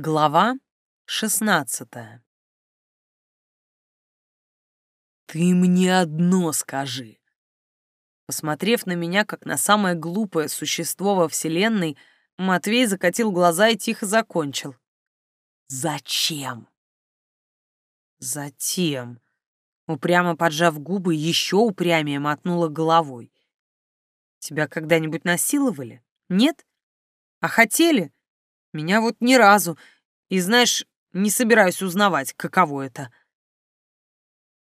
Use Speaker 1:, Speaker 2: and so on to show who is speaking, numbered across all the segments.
Speaker 1: Глава шестнадцатая «Ты мне одно скажи!» Посмотрев на меня, как на самое глупое существо во Вселенной, Матвей закатил глаза и тихо закончил. «Зачем?» «Затем», упрямо поджав губы, еще упрямее мотнула головой. «Тебя когда-нибудь насиловали? Нет? А хотели? Меня вот ни разу. И знаешь, не собираюсь узнавать, каково это».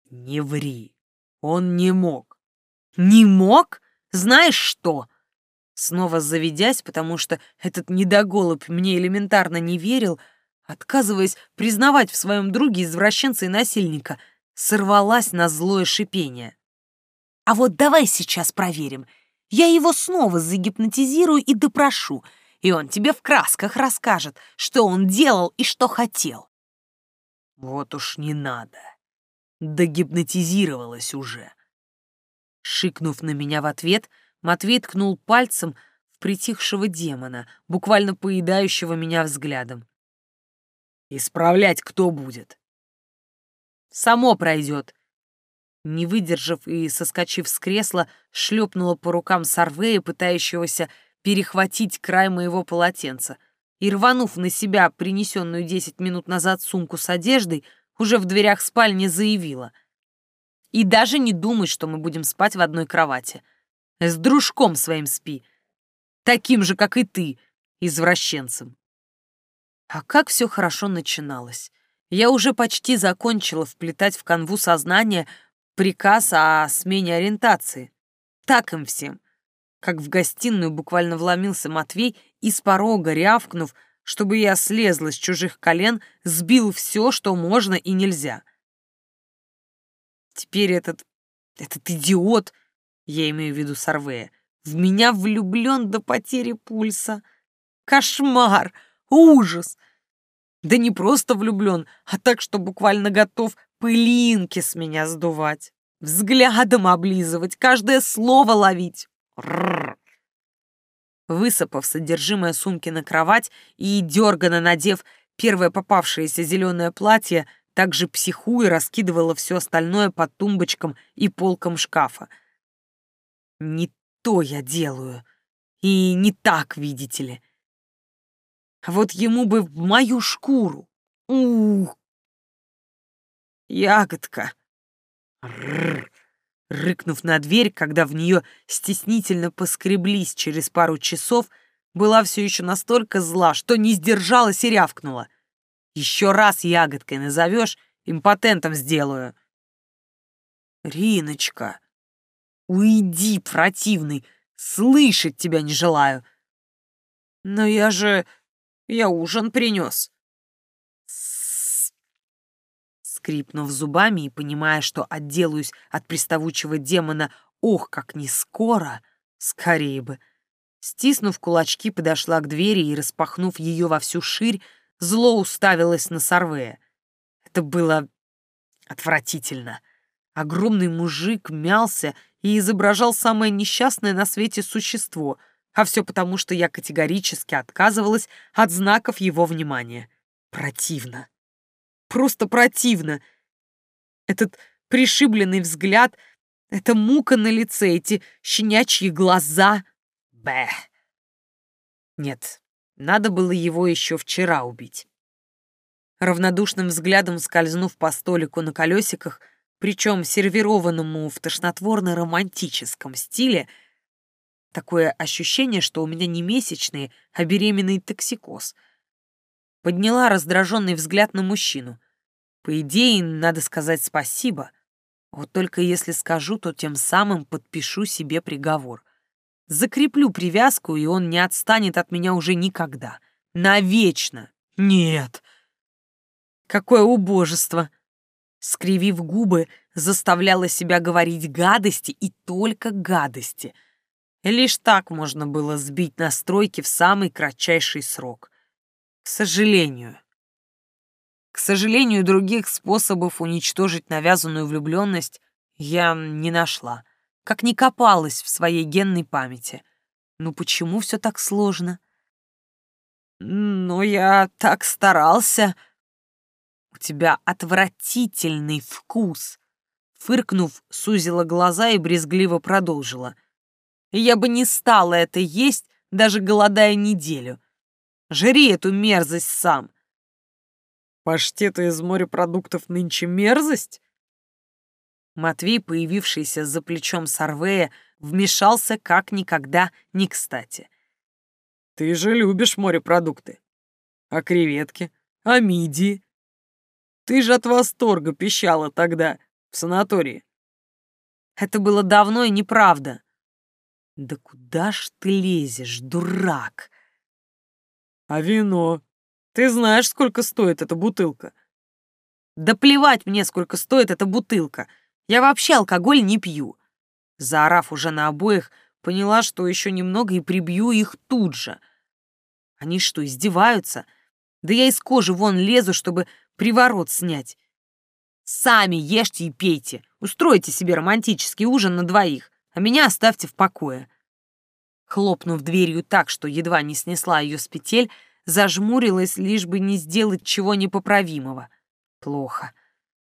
Speaker 1: «Не ври. Он не мог». «Не мог? Знаешь что?» Снова заведясь, потому что этот недоголубь мне элементарно не верил, отказываясь признавать в своем друге извращенца и насильника, сорвалась на злое шипение. «А вот давай сейчас проверим. Я его снова загипнотизирую и допрошу, и он тебе в красках расскажет, что он делал и что хотел». «Вот уж не надо. Догипнотизировалась уже». Шикнув на меня в ответ, Матвей ткнул пальцем в притихшего демона, буквально поедающего меня взглядом. Исправлять кто будет? Само пройдет. Не выдержав и соскочив с кресла, шлепнула по рукам Сарвея, пытающегося перехватить край моего полотенца, и, рванув на себя принесенную десять минут назад сумку с одеждой, уже в дверях спальни заявила. «И даже не думай, что мы будем спать в одной кровати. С дружком своим спи, таким же, как и ты, извращенцем». А как все хорошо начиналось. Я уже почти закончила вплетать в канву сознания приказ о смене ориентации. Так им всем. Как в гостиную буквально вломился Матвей и с порога, рявкнув, чтобы я слезла с чужих колен, сбил все, что можно и нельзя. Теперь этот... этот идиот, я имею в виду Сарвея, в меня влюблен до потери пульса. Кошмар! Ужас! Да не просто влюблен, а так, что буквально готов пылинки с меня сдувать, взглядом облизывать, каждое слово ловить. Высыпав содержимое сумки на кровать и дерганно надев первое попавшееся зеленое платье, также психуя раскидывала все остальное под тумбочкам и полкам шкафа. Не то я делаю. И не так, видите ли. Вот ему бы в мою шкуру. Ух! Ягодка. Рррр. Рыкнув на дверь, когда в нее стеснительно поскреблись через пару часов, была все еще настолько зла, что не сдержалась и рявкнула. Еще раз ягодкой назовешь, импотентом сделаю. Риночка, уйди, противный, слышать тебя не желаю. Но я же... Я ужин принес. Скрипнув зубами и понимая, что отделаюсь от приставучего демона, ох, как не скоро, скорее бы. Стиснув кулачки, подошла к двери и, распахнув ее во всю ширь, зло уставилась на Сорвея. Это было отвратительно. Огромный мужик мялся и изображал самое несчастное на свете существо — а все потому, что я категорически отказывалась от знаков его внимания. Противно. Просто противно. Этот пришибленный взгляд, эта мука на лице, эти щенячьи глаза. Бэ. Нет, надо было его еще вчера убить. Равнодушным взглядом скользнув по столику на колесиках, причем сервированному в тошнотворно-романтическом стиле, Такое ощущение, что у меня не месячные, а беременный токсикоз. Подняла раздраженный взгляд на мужчину. По идее, надо сказать спасибо. Вот только если скажу, то тем самым подпишу себе приговор. Закреплю привязку, и он не отстанет от меня уже никогда. Навечно. Нет. Какое убожество. Скривив губы, заставляла себя говорить гадости и только гадости — Лишь так можно было сбить настройки в самый кратчайший срок. К сожалению. К сожалению, других способов уничтожить навязанную влюбленность я не нашла, как не копалась в своей генной памяти. Ну почему все так сложно? Но я так старался. У тебя отвратительный вкус. Фыркнув, сузила глаза и брезгливо продолжила. Я бы не стала это есть, даже голодая неделю. Жри эту мерзость сам. Паштеты из морепродуктов нынче мерзость? Матвей, появившийся за плечом Сарвея, вмешался как никогда не кстати. «Ты же любишь морепродукты. А креветки? А мидии? Ты же от восторга пищала тогда, в санатории». «Это было давно и неправда». «Да куда ж ты лезешь, дурак?» «А вино? Ты знаешь, сколько стоит эта бутылка?» «Да плевать мне, сколько стоит эта бутылка. Я вообще алкоголь не пью. Заорав уже на обоих, поняла, что еще немного и прибью их тут же. Они что, издеваются? Да я из кожи вон лезу, чтобы приворот снять. Сами ешьте и пейте, устройте себе романтический ужин на двоих, а меня оставьте в покое. Хлопнув дверью так, что едва не снесла ее с петель, зажмурилась, лишь бы не сделать чего непоправимого. Плохо.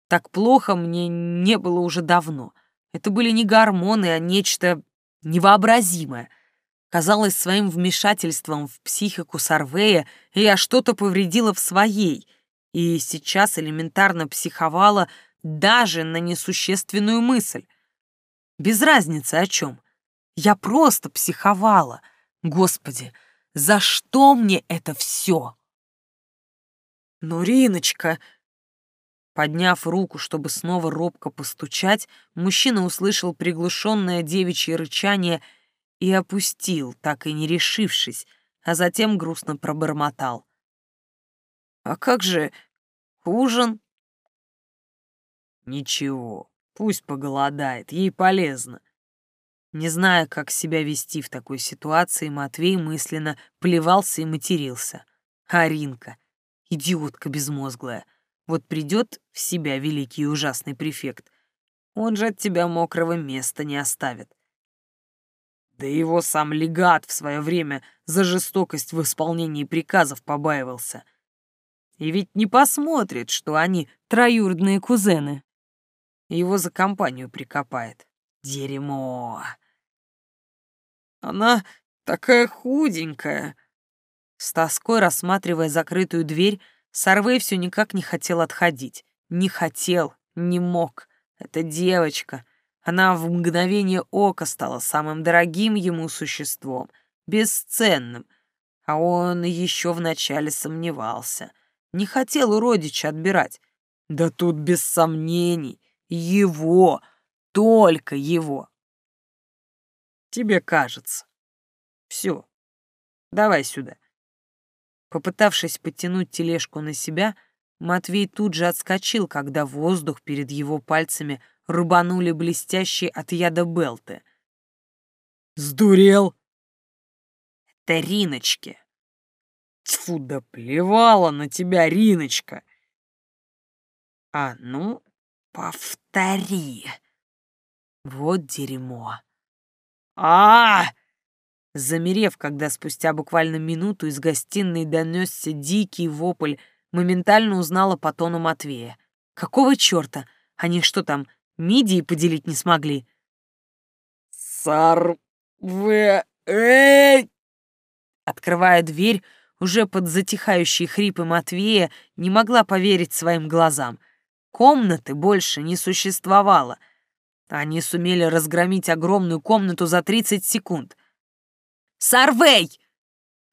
Speaker 1: Так плохо мне не было уже давно. Это были не гормоны, а нечто невообразимое. Казалось, своим вмешательством в психику Сарвея я что-то повредила в своей, и сейчас элементарно психовала даже на несущественную мысль. Без разницы о чем. Я просто психовала. Господи, за что мне это все? Ну, Риночка, Подняв руку, чтобы снова робко постучать, мужчина услышал приглушенное девичье рычание и опустил, так и не решившись, а затем грустно пробормотал. «А как же ужин?» «Ничего, пусть поголодает, ей полезно». Не зная, как себя вести в такой ситуации, Матвей мысленно плевался и матерился. Аринка, идиотка безмозглая, вот придет в себя великий и ужасный префект, он же от тебя мокрого места не оставит. Да его сам легат в свое время за жестокость в исполнении приказов побаивался. И ведь не посмотрит, что они троюродные кузены. Его за компанию прикопает. Дерьмо. Она такая худенькая. С тоской рассматривая закрытую дверь, Сарвей все никак не хотел отходить. Не хотел, не мог. Эта девочка. Она в мгновение ока стала самым дорогим ему существом, бесценным. А он еще вначале сомневался. Не хотел у родича отбирать. Да тут без сомнений. Его, только его. Тебе кажется. Все, давай сюда. Попытавшись подтянуть тележку на себя, Матвей тут же отскочил, когда воздух перед его пальцами рубанули блестящие от яда белты. «Сдурел!» «Это Риночки!» «Тьфу, да плевала на тебя, Риночка!» «А ну, повтори!» «Вот дерьмо!» А, Замерев, когда спустя буквально минуту из гостиной донесся дикий вопль, моментально узнала по тону Матвея. «Какого черта? Они что там, мидии поделить не смогли?» «Сар... в... эй!» Открывая дверь, уже под затихающие хрипы Матвея, не могла поверить своим глазам. Комнаты больше не существовало. Они сумели разгромить огромную комнату за 30 секунд — Сарвей!»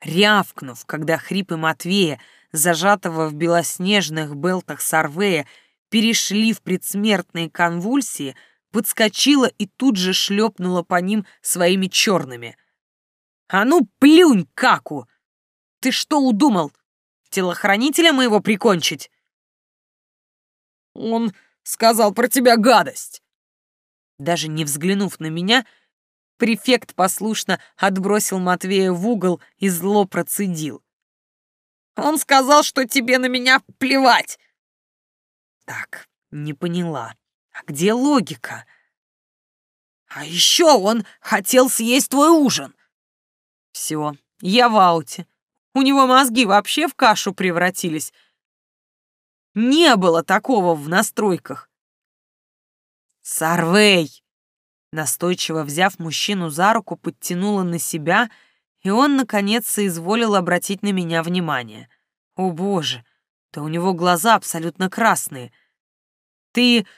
Speaker 1: Рявкнув, когда хрипы Матвея, зажатого в белоснежных белтах Сарвея, перешли в предсмертные конвульсии, подскочила и тут же шлепнула по ним своими черными. «А ну, плюнь, Каку! Ты что удумал? Телохранителя моего прикончить?» «Он сказал про тебя гадость!» Даже не взглянув на меня, — Префект послушно отбросил Матвея в угол и зло процедил. «Он сказал, что тебе на меня плевать!» «Так, не поняла. А где логика?» «А еще он хотел съесть твой ужин!» «Все, я в ауте. У него мозги вообще в кашу превратились. Не было такого в настройках. Сарвей! Настойчиво взяв мужчину за руку, подтянула на себя, и он, наконец, соизволил обратить на меня внимание. О, боже, да у него глаза абсолютно красные. Ты...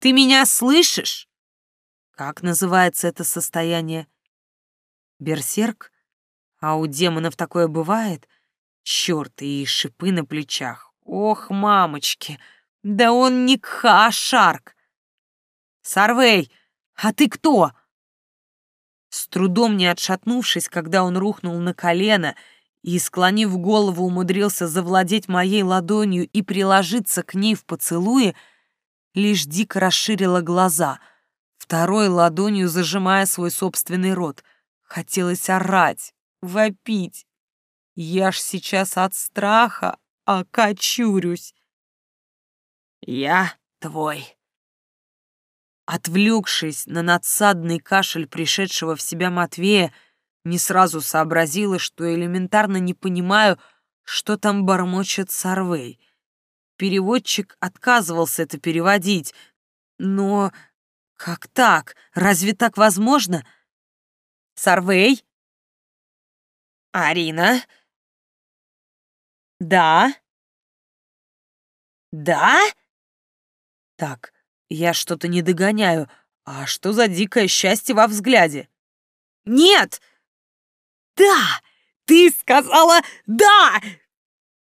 Speaker 1: ты меня слышишь? Как называется это состояние? Берсерк? А у демонов такое бывает? Чёрт, и шипы на плечах. Ох, мамочки, да он не Кха, а Шарк. Сарвей, а ты кто? С трудом не отшатнувшись, когда он рухнул на колено и, склонив голову, умудрился завладеть моей ладонью и приложиться к ней в поцелуе, лишь дико расширила глаза, второй ладонью зажимая свой собственный рот. Хотелось орать, вопить. Я ж сейчас от страха окочурюсь. Я твой. Отвлекшись на надсадный кашель пришедшего в себя Матвея, не сразу сообразила, что элементарно не понимаю, что там бормочет Сарвей. Переводчик отказывался это переводить, но как так? Разве так возможно? Сарвей? Арина? Да? Да? Так, я что-то не догоняю. А что за дикое счастье во взгляде? Нет! Да! Ты сказала «да!»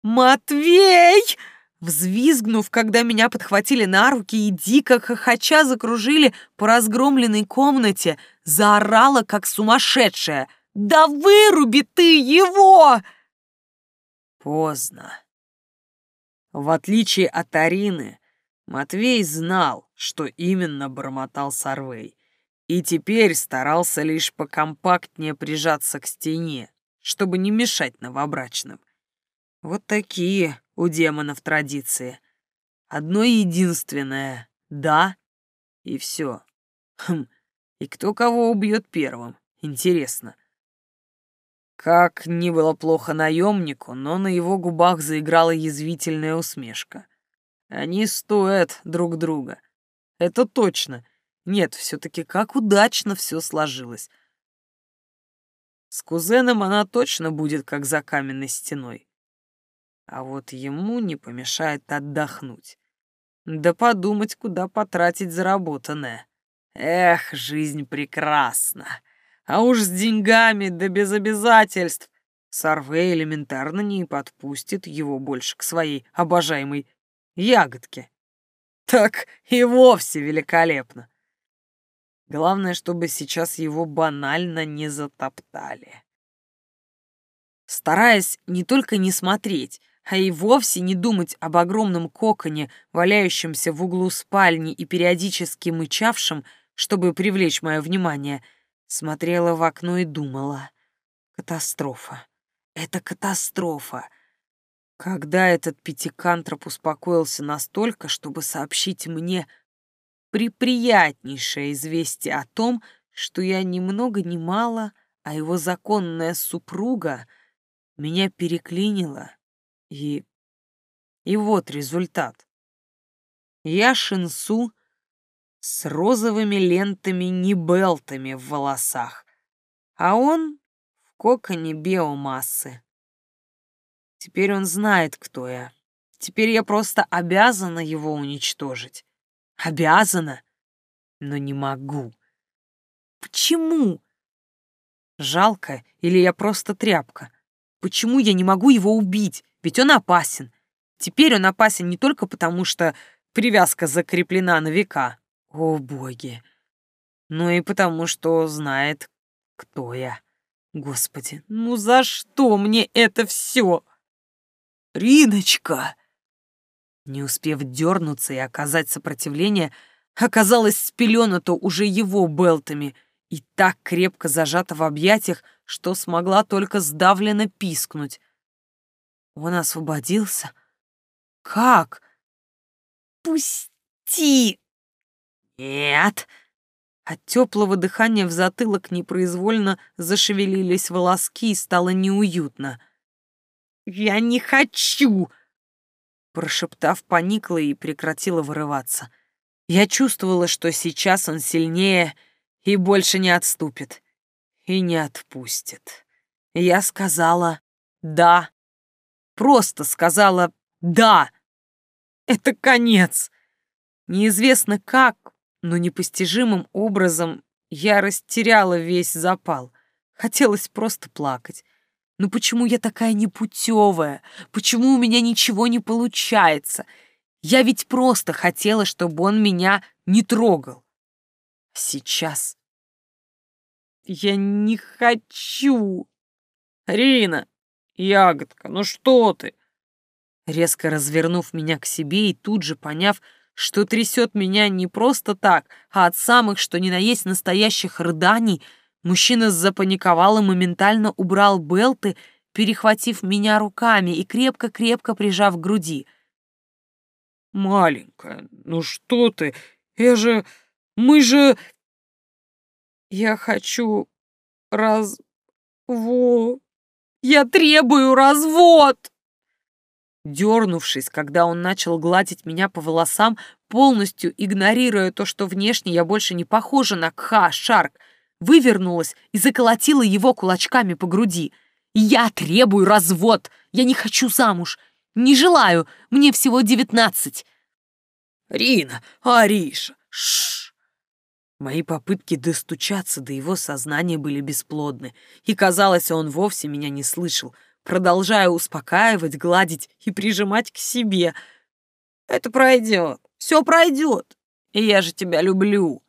Speaker 1: «Матвей!» Взвизгнув, когда меня подхватили на руки и дико хохоча закружили по разгромленной комнате, заорала, как сумасшедшая. «Да выруби ты его!» Поздно. В отличие от Арины, Матвей знал, что именно бормотал Сарвей, и теперь старался лишь покомпактнее прижаться к стене, чтобы не мешать новобрачным. Вот такие у демонов традиции. Одно единственное «да» и все. Хм, и кто кого убьет первым, интересно. Как ни было плохо наемнику, но на его губах заиграла язвительная усмешка. Они стоят друг друга. Это точно. Нет, все-таки как удачно все сложилось. С кузеном она точно будет как за каменной стеной. А вот ему не помешает отдохнуть. Да подумать, куда потратить заработанное. Эх, жизнь прекрасна. А уж с деньгами, да без обязательств. Сарвей элементарно не подпустит его больше к своей обожаемой ягодке. Так и вовсе великолепно. Главное, чтобы сейчас его банально не затоптали. Стараясь не только не смотреть, а и вовсе не думать об огромном коконе, валяющемся в углу спальни и периодически мычавшем, чтобы привлечь мое внимание, смотрела в окно и думала. Катастрофа. Это катастрофа. Когда этот пятикантроп успокоился настолько, чтобы сообщить мне приприятнейшее известие о том, что я ни много ни мало, а его законная супруга меня переклинила, и... И вот результат. Я Шинсу с розовыми лентами-небелтами в волосах, а он в коконе биомассы. Теперь он знает, кто я. Теперь я просто обязана его уничтожить. Обязана, но не могу. Почему? Жалко или я просто тряпка? Почему я не могу его убить? Ведь он опасен. Теперь он опасен не только потому, что привязка закреплена на века. О, боги. Но и потому, что знает, кто я. Господи, ну за что мне это все? Риночка!» Не успев дернуться и оказать сопротивление, оказалась спеленута уже его белтами и так крепко зажата в объятиях, что смогла только сдавленно пискнуть. Он освободился? Как? «Пусти!» «Нет!» От теплого дыхания в затылок непроизвольно зашевелились волоски и стало неуютно — Я не хочу!» Прошептав, поникла и прекратила вырываться. Я чувствовала, что сейчас он сильнее и больше не отступит. И не отпустит. Я сказала «да». Просто сказала «да». Это конец. Неизвестно как, но непостижимым образом я растеряла весь запал. Хотелось просто плакать. Но почему я такая непутевая? Почему у меня ничего не получается? Я ведь просто хотела, чтобы он меня не трогал. Сейчас я не хочу. Рина, ягодка, ну что ты? Резко развернув меня к себе и тут же поняв, что трясет меня не просто так, а от самых, что ни на есть настоящих рыданий, мужчина запаниковал и моментально убрал белты, перехватив меня руками и крепко-крепко прижав к груди. «Маленькая, ну что ты? Я же... Мы же...» «Я хочу развод. Я требую развод!» Дернувшись, когда он начал гладить меня по волосам, полностью игнорируя то, что внешне я больше не похожа на Кха Шарк, вывернулась и заколотила его кулачками по груди. «Я требую развод! Я не хочу замуж! Не желаю, мне всего девятнадцать. Рина, Ариша, шш. Мои попытки достучаться до его сознания были бесплодны, и, казалось, он вовсе меня не слышал, продолжая успокаивать, гладить и прижимать к себе. «Это пройдет, все пройдет, и я же тебя люблю».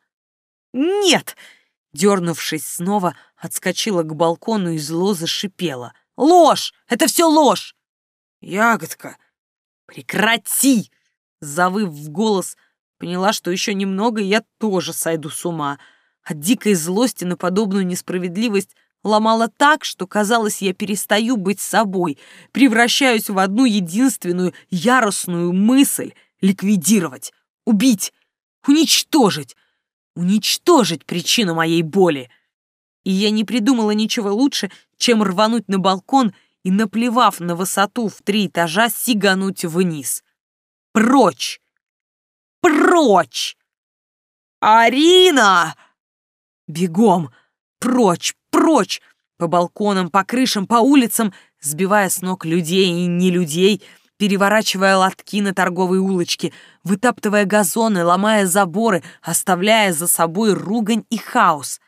Speaker 1: «Нет!» Дернувшись снова, отскочила к балкону и зло зашипела. «Ложь! Это все ложь! «Ягодка, прекрати!» Завыв в голос, поняла, что еще немного, я тоже сойду с ума. От дикой злости на подобную несправедливость ломала так, что, казалось, я перестаю быть собой, превращаюсь в одну единственную яростную мысль — ликвидировать, убить, уничтожить, уничтожить причину моей боли. И я не придумала ничего лучше, чем рвануть на балкон — и, наплевав на высоту в три этажа, сигануть вниз. Прочь! Прочь! Арина! Бегом! Прочь! Прочь! По балконам, по крышам, по улицам, сбивая с ног людей и не людей, переворачивая лотки на торговой улочке, вытаптывая газоны, ломая заборы, оставляя за собой ругань и хаос.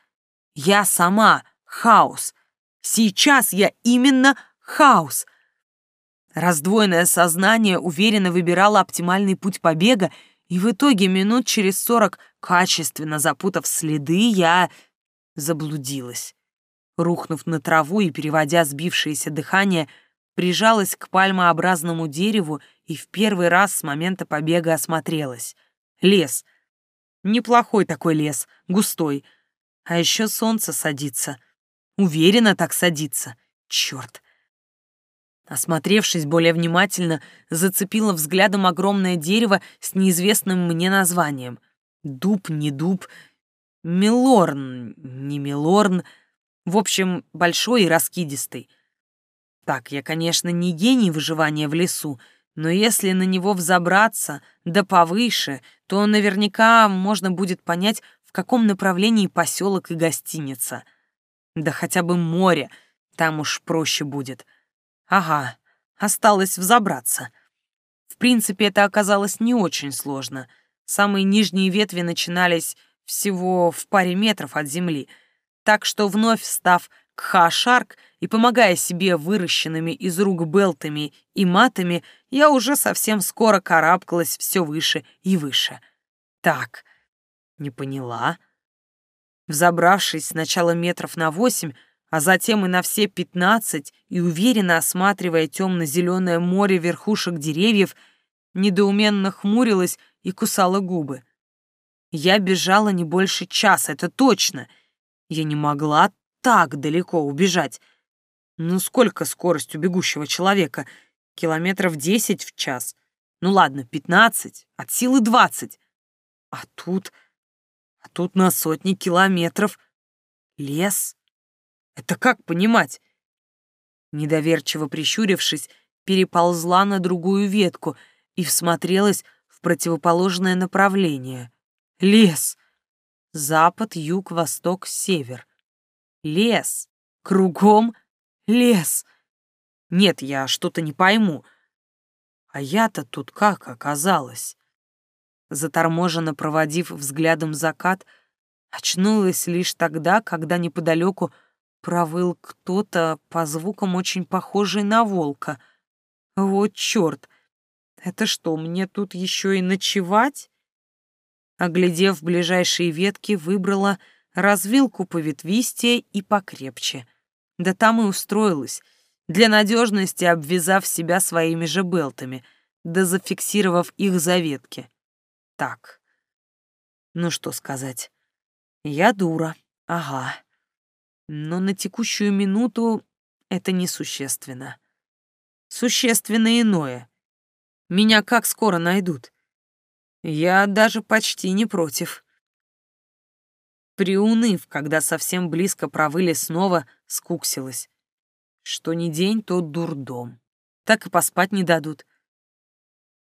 Speaker 1: Я сама хаос. Сейчас я именно хаос. Раздвоенное сознание уверенно выбирало оптимальный путь побега, и в итоге минут через сорок, качественно запутав следы, я заблудилась. Рухнув на траву и переводя сбившееся дыхание, прижалась к пальмообразному дереву и в первый раз с момента побега осмотрелась. Лес. Неплохой такой лес, густой. А еще солнце садится. Уверенно так садится. Черт, Осмотревшись более внимательно, зацепила взглядом огромное дерево с неизвестным мне названием. Дуб, не дуб, милорн, не милорн. В общем, большой и раскидистый. Так, я, конечно, не гений выживания в лесу, но если на него взобраться, да повыше, то наверняка можно будет понять, в каком направлении поселок и гостиница. Да хотя бы море, там уж проще будет — Ага, осталось взобраться. В принципе, это оказалось не очень сложно. Самые нижние ветви начинались всего в паре метров от земли, так что вновь став кха-шарк и помогая себе выращенными из рук белтами и матами, я уже совсем скоро карабкалась все выше и выше. Так, не поняла. Взобравшись сначала метров на восемь, а затем и на все пятнадцать, и уверенно осматривая темно-зеленое море верхушек деревьев, недоуменно хмурилась и кусала губы. Я бежала не больше часа, это точно. Я не могла так далеко убежать. Ну сколько скорость у бегущего человека? Километров десять в час. Ну ладно, пятнадцать, от силы двадцать. А тут... А тут на сотни километров лес. Это как понимать? Недоверчиво прищурившись, переползла на другую ветку и всмотрелась в противоположное направление. Лес. Запад, юг, восток, север. Лес. Кругом лес. Нет, я что-то не пойму. А я-то тут как оказалась? Заторможенно проводив взглядом закат, очнулась лишь тогда, когда неподалеку провыл кто-то по звукам очень похожий на волка. Вот черт! Это что, мне тут еще и ночевать? Оглядев ближайшие ветки, выбрала развилку по ветвистее и покрепче. Да там и устроилась, для надежности обвязав себя своими же белтами, да зафиксировав их за ветки. Так, ну что сказать. Я дура, ага. Но на текущую минуту это несущественно. Существенно иное. Меня как скоро найдут? Я даже почти не против. Приуныв, когда совсем близко провыли снова, скуксилась. Что ни день, то дурдом. Так и поспать не дадут.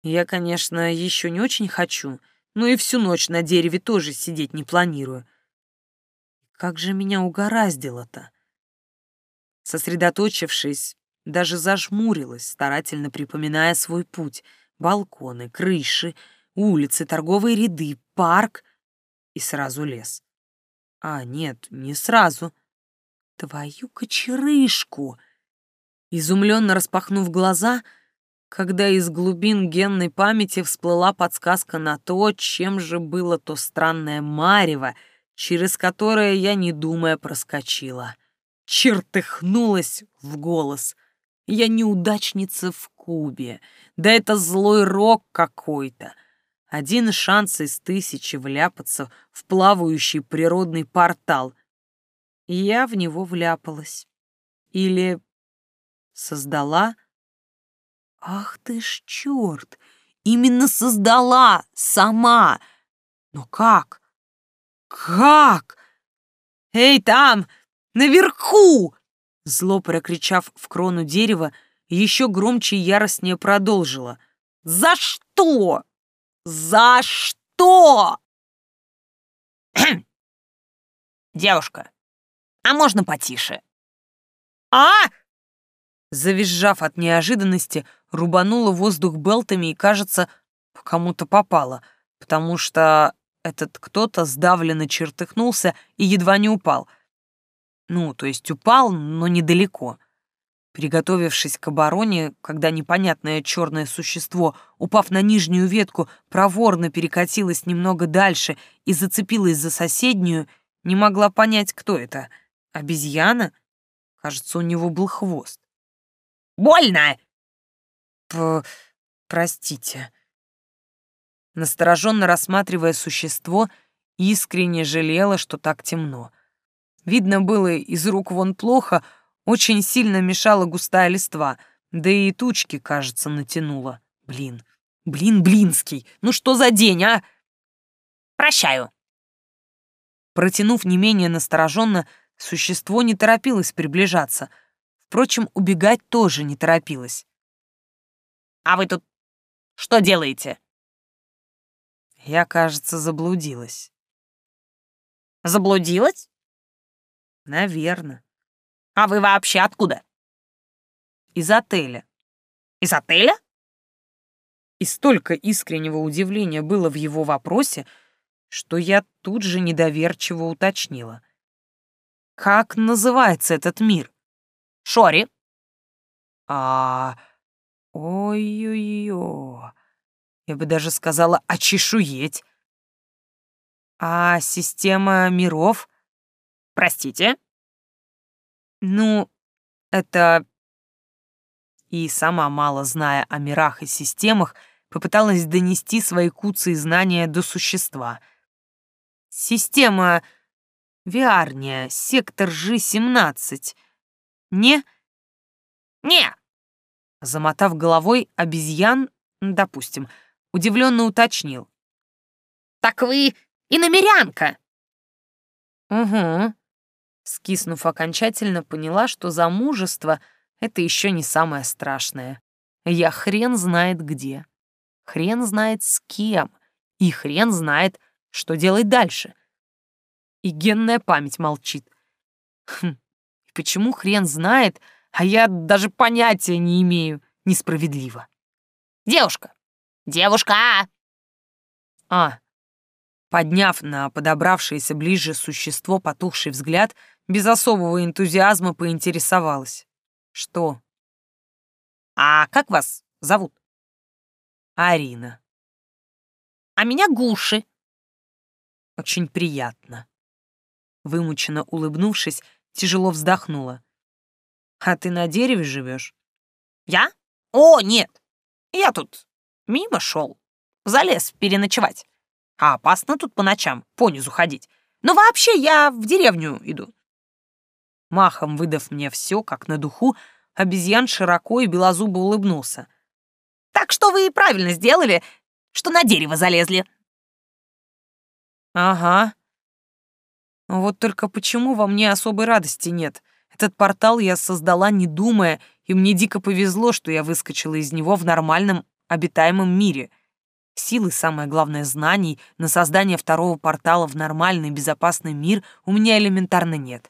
Speaker 1: Я, конечно, еще не очень хочу, но и всю ночь на дереве тоже сидеть не планирую. Как же меня угораздило-то? Сосредоточившись, даже зажмурилась, старательно припоминая свой путь. Балконы, крыши, улицы, торговые ряды, парк и сразу лес. А, нет, не сразу. Твою кочерышку! Изумленно распахнув глаза, когда из глубин генной памяти всплыла подсказка на то, чем же было то странное марево, через которое я, не думая, проскочила. Чертыхнулась в голос. Я неудачница в кубе. Да это злой рок какой-то. Один шанс из тысячи вляпаться в плавающий природный портал. И я в него вляпалась. Или создала... Ах ты ж черт! Именно создала сама! Но как? Как? Эй, там! Наверху! Зло прокричав в крону дерева, еще громче и яростнее продолжила. «За что? За что? Девушка, а можно потише? А? Завизжав от неожиданности, рубанула воздух белтами и, кажется, кому-то попала, потому что этот кто-то сдавленно чертыхнулся и едва не упал. Ну, то есть упал, но недалеко. Приготовившись к обороне, когда непонятное черное существо, упав на нижнюю ветку, проворно перекатилось немного дальше и зацепилось за соседнюю, не могла понять, кто это. Обезьяна? Кажется, у него был хвост. «Больно!» П «Простите». Настороженно рассматривая существо, искренне жалела, что так темно. Видно было из рук вон плохо, очень сильно мешала густая листва, да и тучки, кажется, натянула. Блин, блин, блинский, ну что за день, а? Прощаю. Протянув не менее настороженно, существо не торопилось приближаться. Впрочем, убегать тоже не торопилось. «А вы тут что делаете?» Я, кажется, заблудилась. «Заблудилась?» «Наверное. А вы вообще откуда? Из отеля. Из отеля? И столько искреннего удивления было в его вопросе, что я тут же недоверчиво уточнила. Как называется этот мир? Шори. А... Ой-ой-ой. Я бы даже сказала очешуеть. А система миров? Простите? Ну, это... И сама, мало зная о мирах и системах, попыталась донести свои куцы знания до существа. Система Виарния, сектор Ж-17. Не? Не! Замотав головой, обезьян, допустим, удивленно уточнил. «Так вы и намерянка!» «Угу», Скиснув окончательно, поняла, что замужество это еще не самое страшное. Я хрен знает где, хрен знает с кем, и хрен знает, что делать дальше. И генная память молчит. Хм, почему хрен знает, а я даже понятия не имею. Несправедливо.
Speaker 2: «Девушка! Девушка!»
Speaker 1: А, подняв на подобравшееся ближе существо потухший взгляд, без особого энтузиазма поинтересовалась. «Что?»
Speaker 2: «А как вас зовут?»
Speaker 1: «Арина».
Speaker 2: «А меня Гуши».
Speaker 1: «Очень приятно». Вымученно улыбнувшись, тяжело вздохнула. «А ты на дереве живешь?»
Speaker 2: «Я? О, нет! Я тут мимо шел. Залез переночевать. А опасно тут по ночам понизу ходить. Но вообще я в деревню иду».
Speaker 1: Махом выдав мне все, как на духу, обезьян широко и белозубо улыбнулся.
Speaker 2: «Так что вы правильно сделали, что на дерево залезли».
Speaker 1: «Ага», вот только почему во мне особой радости нет? Этот портал я создала, не думая, и мне дико повезло, что я выскочила из него в нормальном, обитаемом мире. Силы, самое главное, знаний на создание второго портала в нормальный, безопасный мир у меня элементарно нет.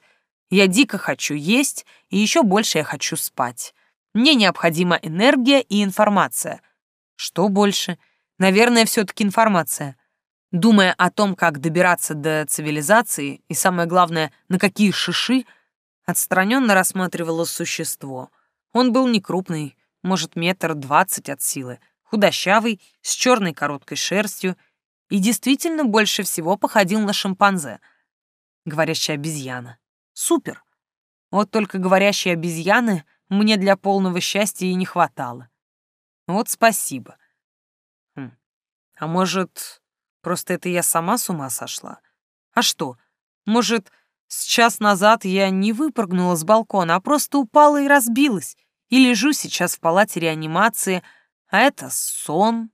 Speaker 1: Я дико хочу есть, и еще больше я хочу спать. Мне необходима энергия и информация. Что больше? Наверное, все-таки информация. Думая о том, как добираться до цивилизации и, самое главное, на какие шиши, отстраненно рассматривала существо. Он был не крупный, может, метр двадцать от силы, худощавый, с черной короткой шерстью и действительно больше всего походил на шимпанзе. Говорящая обезьяна. Супер! Вот только говорящей обезьяны мне для полного счастья и не хватало. Вот спасибо. Хм. А может, Просто это я сама с ума сошла. А что, может, с час назад я не выпрыгнула с балкона, а просто упала и разбилась, и лежу сейчас в палате реанимации, а это сон?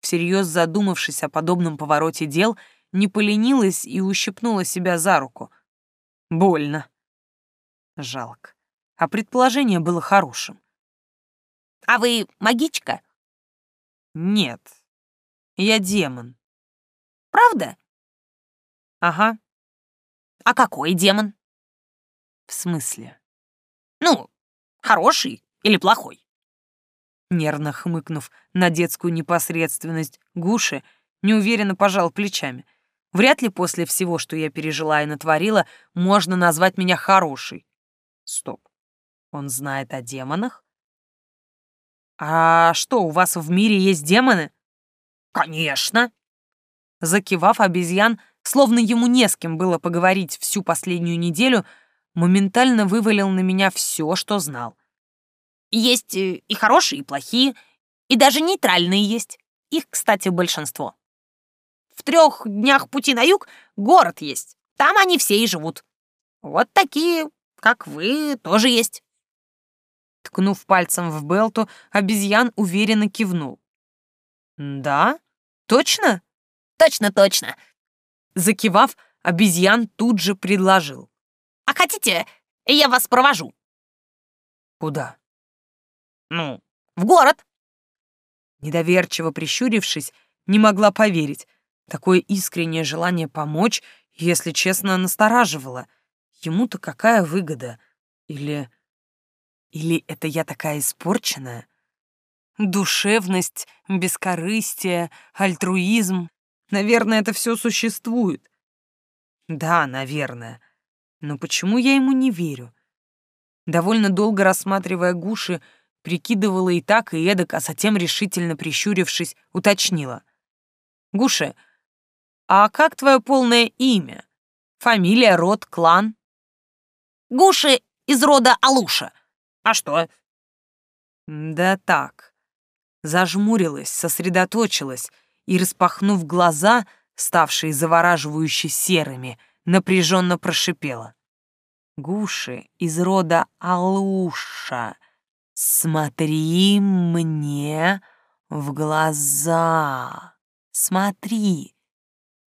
Speaker 1: Всерьез задумавшись о подобном повороте дел, не поленилась и ущипнула себя за руку. Больно. Жалко. А предположение было хорошим.
Speaker 2: «А вы магичка?»
Speaker 1: «Нет, я демон.
Speaker 2: Правда?
Speaker 1: Ага.
Speaker 2: А какой демон?
Speaker 1: В смысле?
Speaker 2: Ну, хороший или плохой?
Speaker 1: Нервно хмыкнув на детскую непосредственность Гуши, неуверенно пожал плечами. Вряд ли после всего, что я пережила и натворила, можно назвать меня хорошей. Стоп. Он знает о демонах? А что, у вас в мире есть демоны?
Speaker 2: Конечно.
Speaker 1: Закивав обезьян, словно ему не с кем было поговорить всю последнюю неделю, моментально вывалил на меня все, что знал.
Speaker 2: Есть э, и хорошие, и плохие, и даже нейтральные есть. Их, кстати, большинство. В трех днях пути на юг город есть. Там они все и живут. Вот такие, как вы, тоже есть.
Speaker 1: Ткнув пальцем в Белту, обезьян уверенно кивнул. «Да? Точно?»
Speaker 2: Точно, точно.
Speaker 1: Закивав, обезьян тут же предложил.
Speaker 2: А хотите, я вас провожу?
Speaker 1: Куда?
Speaker 2: Ну, в город.
Speaker 1: Недоверчиво прищурившись, не могла поверить. Такое искреннее желание помочь, если честно, настораживало. Ему-то какая выгода? Или... Или это я такая испорченная? Душевность, бескорыстие, альтруизм Наверное, это все существует. Да, наверное. Но почему я ему не верю? Довольно долго рассматривая гуши, прикидывала и так, и эдак, а затем, решительно прищурившись, уточнила. «Гуши, а как твое полное имя? Фамилия, род, клан?»
Speaker 2: «Гуши из рода Алуша. А что?»
Speaker 1: «Да так». Зажмурилась, сосредоточилась — и, распахнув глаза, ставшие завораживающе серыми, напряженно прошипела. «Гуши из рода Алуша, смотри мне в глаза, смотри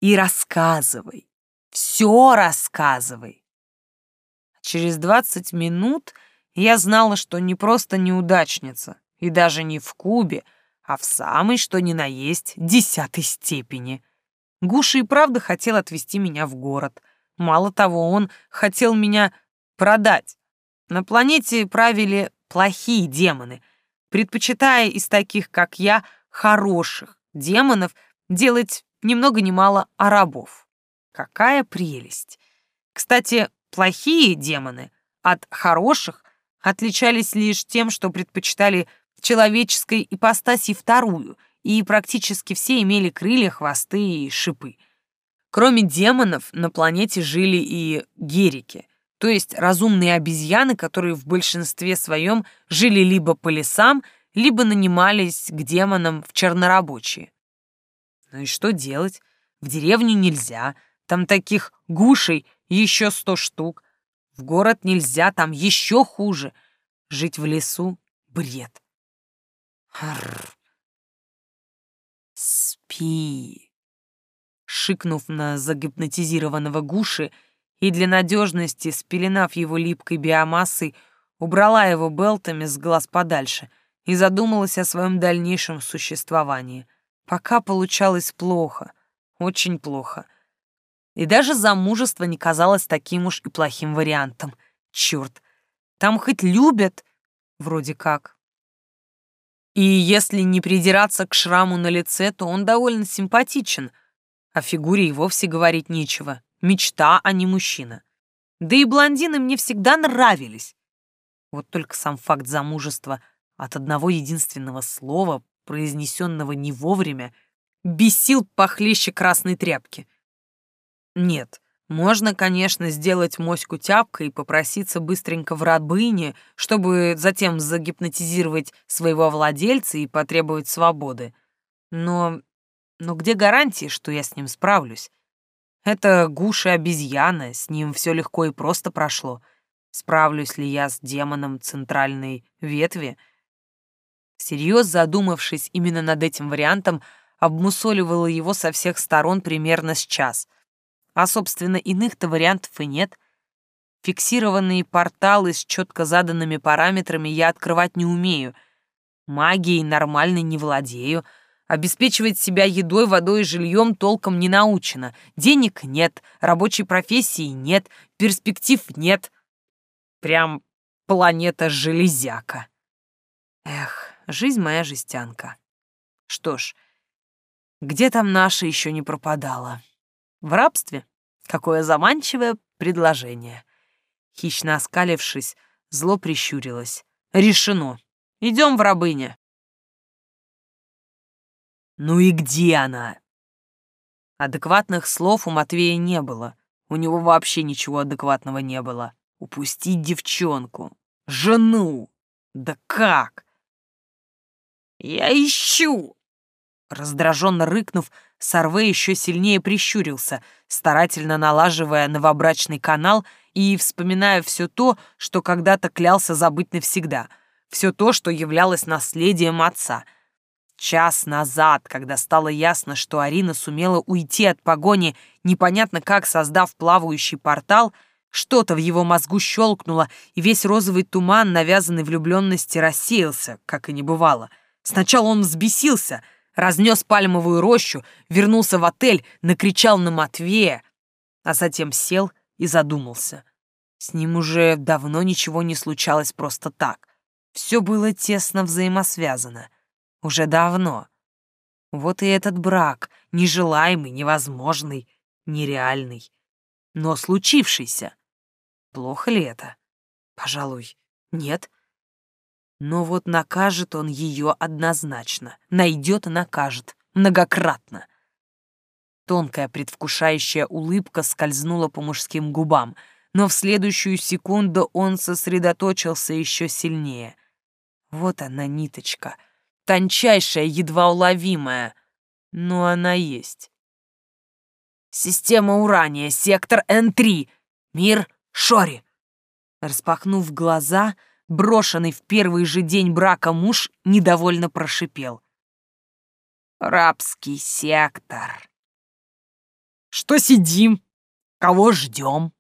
Speaker 1: и рассказывай, все рассказывай». Через двадцать минут я знала, что не просто неудачница, и даже не в Кубе, а в самой, что ни на есть, десятой степени. Гуша и правда хотел отвезти меня в город. Мало того, он хотел меня продать. На планете правили плохие демоны, предпочитая из таких, как я, хороших демонов делать ни много ни мало арабов. Какая прелесть! Кстати, плохие демоны от хороших отличались лишь тем, что предпочитали человеческой ипостаси вторую, и практически все имели крылья, хвосты и шипы. Кроме демонов, на планете жили и герики, то есть разумные обезьяны, которые в большинстве своем жили либо по лесам, либо нанимались к демонам в чернорабочие. Ну и что делать? В деревню нельзя, там таких гушей еще сто штук. В город нельзя, там еще хуже. Жить в лесу — бред. Арр. Спи. Шикнув на загипнотизированного гуши и для надежности, спеленав его липкой биомассой, убрала его белтами с глаз подальше и задумалась о своем дальнейшем существовании. Пока получалось плохо, очень плохо. И даже замужество не казалось таким уж и плохим вариантом. Черт, там хоть любят, вроде как. И если не придираться к шраму на лице, то он довольно симпатичен. О фигуре и вовсе говорить нечего. Мечта, а не мужчина. Да и блондины мне всегда нравились. Вот только сам факт замужества от одного единственного слова, произнесенного не вовремя, бесил похлеще красной тряпки. Нет, можно, конечно, сделать моську тяпкой и попроситься быстренько в рабыне, чтобы затем загипнотизировать своего владельца и потребовать свободы. Но... но где гарантии, что я с ним справлюсь? Это гуша обезьяна, с ним все легко и просто прошло. Справлюсь ли я с демоном центральной ветви? Всерьез задумавшись именно над этим вариантом, обмусоливала его со всех сторон примерно с час — а, собственно, иных-то вариантов и нет. Фиксированные порталы с четко заданными параметрами я открывать не умею. Магией нормально не владею. Обеспечивать себя едой, водой и жильем толком не научено. Денег нет, рабочей профессии нет, перспектив нет. Прям планета железяка. Эх, жизнь моя жестянка. Что ж, где там наша еще не пропадала? В рабстве? Какое заманчивое предложение. Хищно оскалившись, зло прищурилось. Решено. Идем в рабыня. Ну и где она? Адекватных слов у Матвея не было. У него вообще ничего адекватного не было. Упустить девчонку. Жену. Да как? Я ищу. Раздраженно рыкнув, Сарве еще сильнее прищурился, старательно налаживая новобрачный канал и вспоминая все то, что когда-то клялся забыть навсегда, все то, что являлось наследием отца. Час назад, когда стало ясно, что Арина сумела уйти от погони, непонятно как создав плавающий портал, что-то в его мозгу щелкнуло, и весь розовый туман навязанной влюбленности рассеялся, как и не бывало. Сначала он взбесился — разнес пальмовую рощу, вернулся в отель, накричал на Матвея, а затем сел и задумался. С ним уже давно ничего не случалось просто так. Все было тесно взаимосвязано. Уже давно. Вот и этот брак, нежелаемый, невозможный, нереальный. Но случившийся. Плохо ли это? Пожалуй, нет. Но вот накажет он ее однозначно. Найдет и накажет. Многократно. Тонкая предвкушающая улыбка скользнула по мужским губам, но в следующую секунду он сосредоточился еще сильнее. Вот она, ниточка. Тончайшая, едва уловимая. Но она есть. Система Урания, сектор Н3. Мир Шори. Распахнув глаза, брошенный в первый же день брака муж недовольно прошипел. «Рабский сектор». «Что сидим? Кого ждем?»